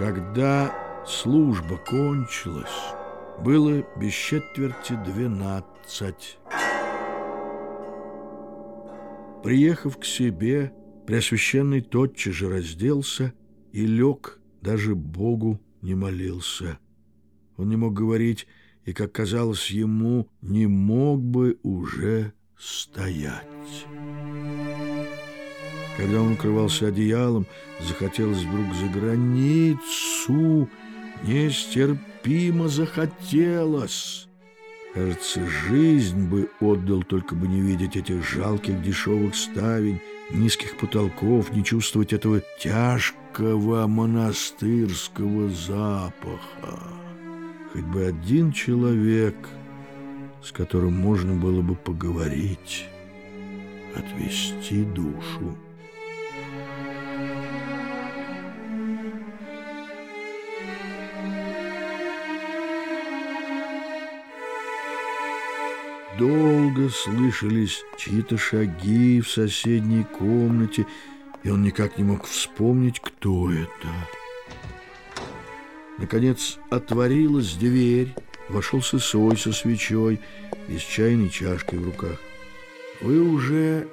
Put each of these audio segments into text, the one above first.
Когда служба кончилась, было без четверти двенадцать. Приехав к себе, Преосвященный тотчас же разделся и лег, даже Богу не молился. Он не мог говорить, и, как казалось ему, не мог бы уже стоять. Когда он укрывался одеялом, захотелось вдруг за границу, нестерпимо захотелось. Кажется, жизнь бы отдал, только бы не видеть этих жалких дешевых ставень, низких потолков, не чувствовать этого тяжкого монастырского запаха. Хоть бы один человек, с которым можно было бы поговорить, отвести душу. Долго слышались чьи-то шаги в соседней комнате, и он никак не мог вспомнить, кто это. Наконец отворилась дверь, вошел Сысой со свечой и с чайной чашкой в руках. «Вы уже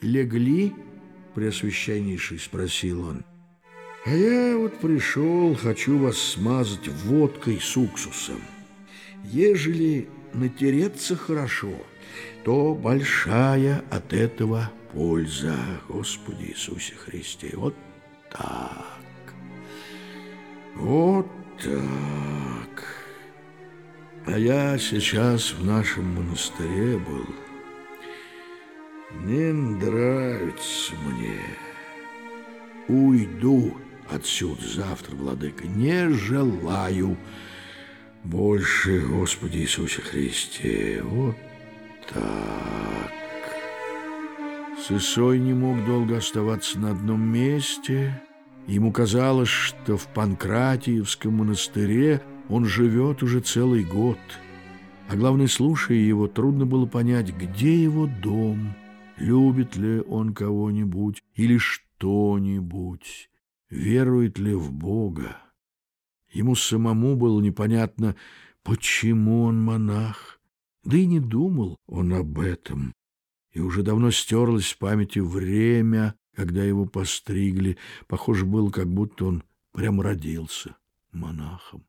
легли?» — Преосвященнейший спросил он. «А я вот пришел, хочу вас смазать водкой с уксусом. Ежели натереться хорошо, то большая от этого польза, Господи Иисусе Христе. Вот так. Вот так. А я сейчас в нашем монастыре был. Не нравится мне. Уйду отсюда завтра, владыка. Не желаю больше, Господи Иисусе Христе, вот так. Сысой не мог долго оставаться на одном месте. Ему казалось, что в Панкратиевском монастыре он живет уже целый год. А главное, слушая его, трудно было понять, где его дом, любит ли он кого-нибудь или что-нибудь, верует ли в Бога. Ему самому было непонятно, почему он монах, да и не думал он об этом. И уже давно стерлось в памяти время, когда его постригли. Похоже было, как будто он прям родился монахом.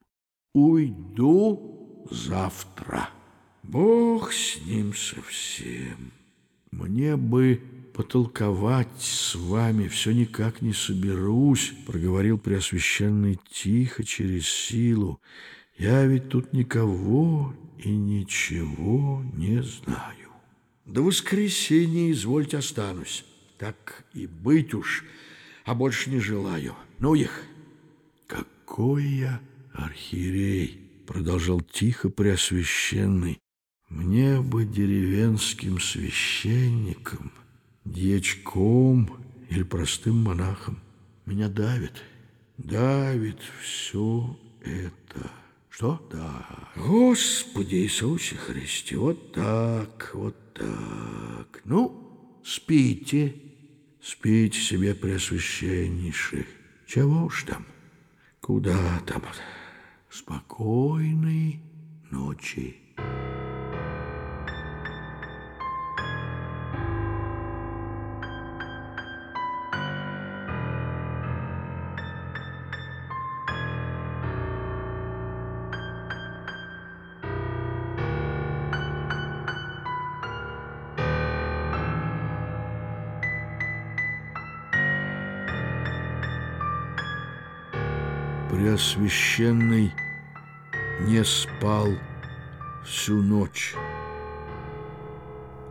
«Уйду завтра. Бог с ним совсем. Мне бы потолковать с вами все никак не соберусь, — проговорил Преосвященный тихо, через силу. Я ведь тут никого и ничего не знаю. До воскресенья, извольте, останусь. Так и быть уж, а больше не желаю. Ну их! Какой я архиерей! — продолжал тихо Преосвященный. Мне бы деревенским священником — дьячком или простым монахом. Меня давит, давит все это. Что? Да. Господи Иисусе Христе, вот так, вот так. Ну, спите, спите себе, Преосвященнейший. Чего уж там, куда там. Спокойной ночи. Преосвященный не спал всю ночь.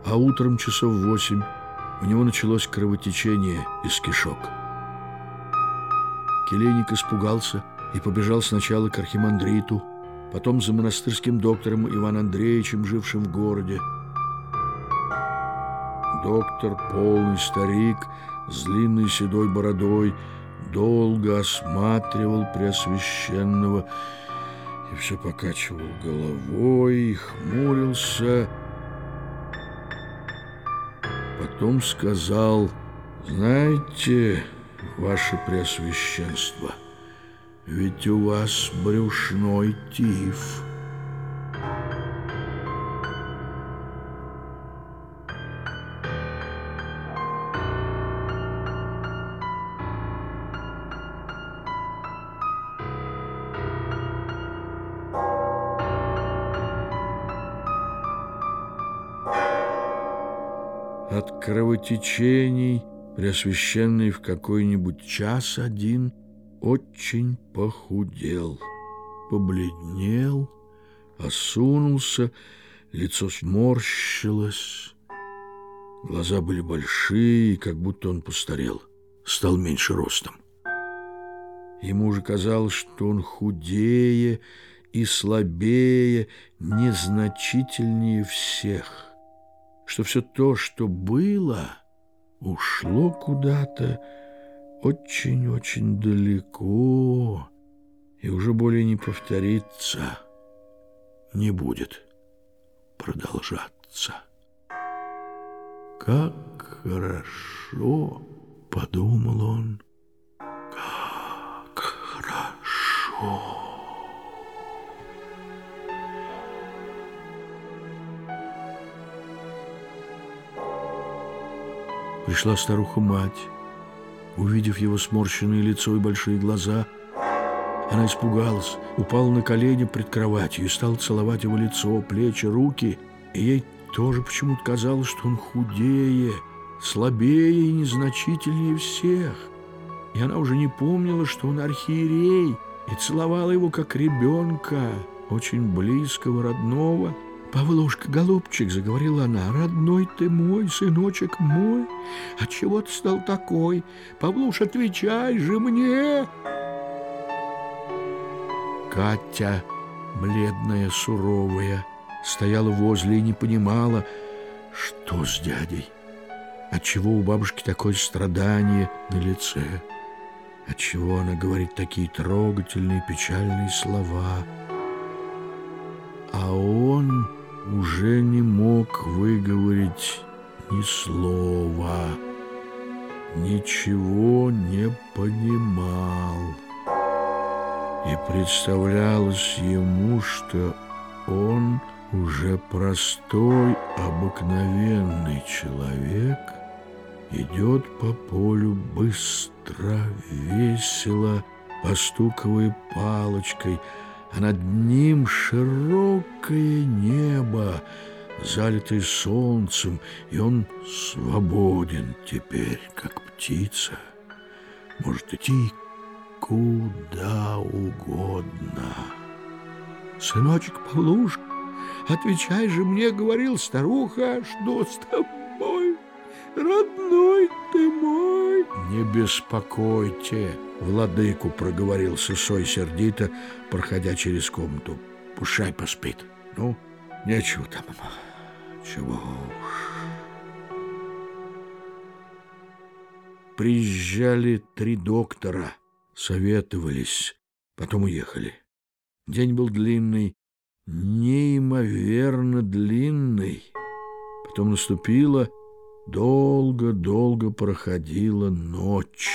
А утром часов восемь у него началось кровотечение из кишок. Келейник испугался и побежал сначала к архимандриту, потом за монастырским доктором Иваном Андреевичем, жившим в городе. Доктор, полный старик, с длинной седой бородой, долго осматривал Преосвященного и все покачивал головой и хмурился. Потом сказал, «Знаете, ваше Преосвященство, ведь у вас брюшной тиф». От кровотечений, Преосвященный в какой-нибудь час один очень похудел, побледнел, осунулся, лицо сморщилось, глаза были большие, как будто он постарел, стал меньше ростом. Ему уже казалось, что он худее и слабее, незначительнее всех – что все то, что было, ушло куда-то очень-очень далеко и уже более не повторится, не будет продолжаться. Как хорошо, подумал он, как хорошо. Пришла старуха-мать. Увидев его сморщенное лицо и большие глаза, она испугалась, упала на колени пред кроватью и стала целовать его лицо, плечи, руки. И ей тоже почему-то казалось, что он худее, слабее и незначительнее всех. И она уже не помнила, что он архиерей, и целовала его как ребенка, очень близкого, родного, «Павлушка, голубчик», — заговорила она, — «родной ты мой, сыночек мой, а чего ты стал такой? Павлуш, отвечай же мне!» Катя, бледная, суровая, стояла возле и не понимала, что с дядей. Отчего у бабушки такое страдание на лице? Отчего она говорит такие трогательные, печальные слова? А он уже не мог выговорить ни слова, ничего не понимал. И представлялось ему, что он уже простой, обыкновенный человек идет по полю быстро, весело, постуковая палочкой – а над ним широкое небо, залитое солнцем, и он свободен теперь, как птица, может идти куда угодно. «Сыночек Павлушка, отвечай же мне, — говорил старуха, — что с тобой, родной ты мой?» «Не беспокойте!» Владыку проговорил Сысой сердито, проходя через комнату. Пушай поспит. Ну, нечего там. Чего уж. Приезжали три доктора, советовались, потом уехали. День был длинный, неимоверно длинный. Потом наступила, долго-долго проходила ночь.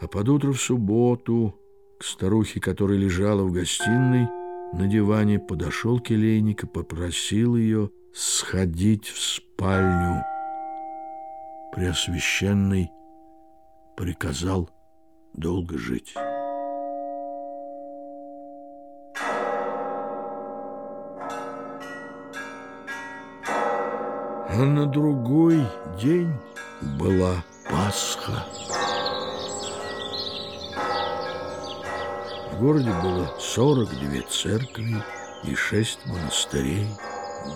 А под утро в субботу к старухе, которая лежала в гостиной, на диване подошел келейник и попросил ее сходить в спальню. Преосвященный приказал долго жить. А на другой день была Пасха. В городе было 42 церкви и шесть монастырей.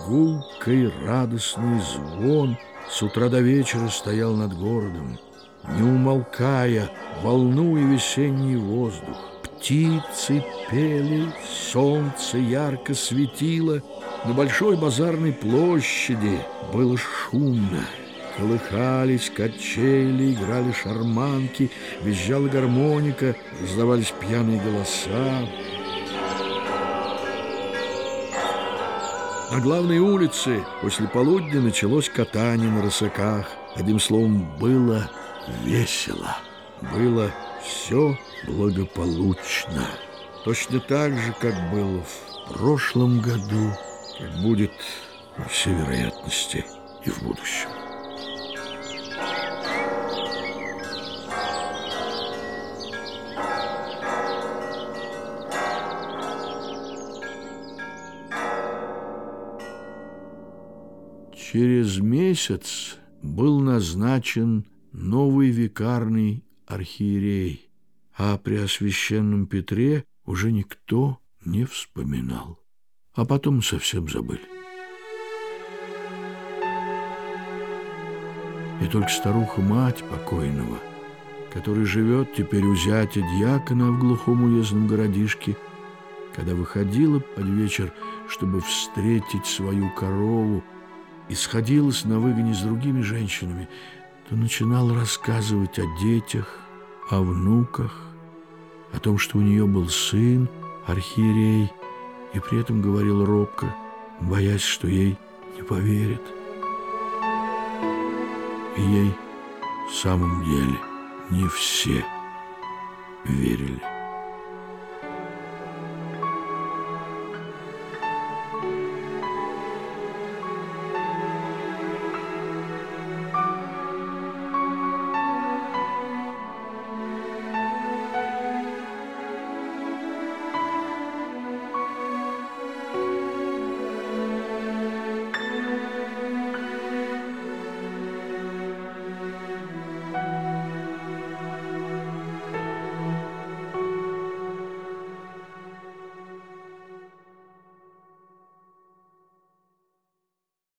Гулкой радостный звон с утра до вечера стоял над городом, не умолкая, волнуя весенний воздух. Птицы пели, солнце ярко светило, на большой базарной площади было шумно. Колыхались качели, играли шарманки, визжала гармоника, раздавались пьяные голоса. На главной улице после полудня началось катание на рысаках. Одним словом, было весело. Было все благополучно. Точно так же, как было в прошлом году, как будет, по всей вероятности, и в будущем. Через месяц был назначен новый викарный архиерей, а при освященном Петре уже никто не вспоминал, а потом совсем забыли. И только старуха-мать покойного, который живет теперь у зятя дьякона в глухом уездном городишке, когда выходила под вечер, чтобы встретить свою корову, и сходилась на выгоне с другими женщинами, то начинал рассказывать о детях, о внуках, о том, что у нее был сын, архиерей, и при этом говорил робко, боясь, что ей не поверят. И ей в самом деле не все верили.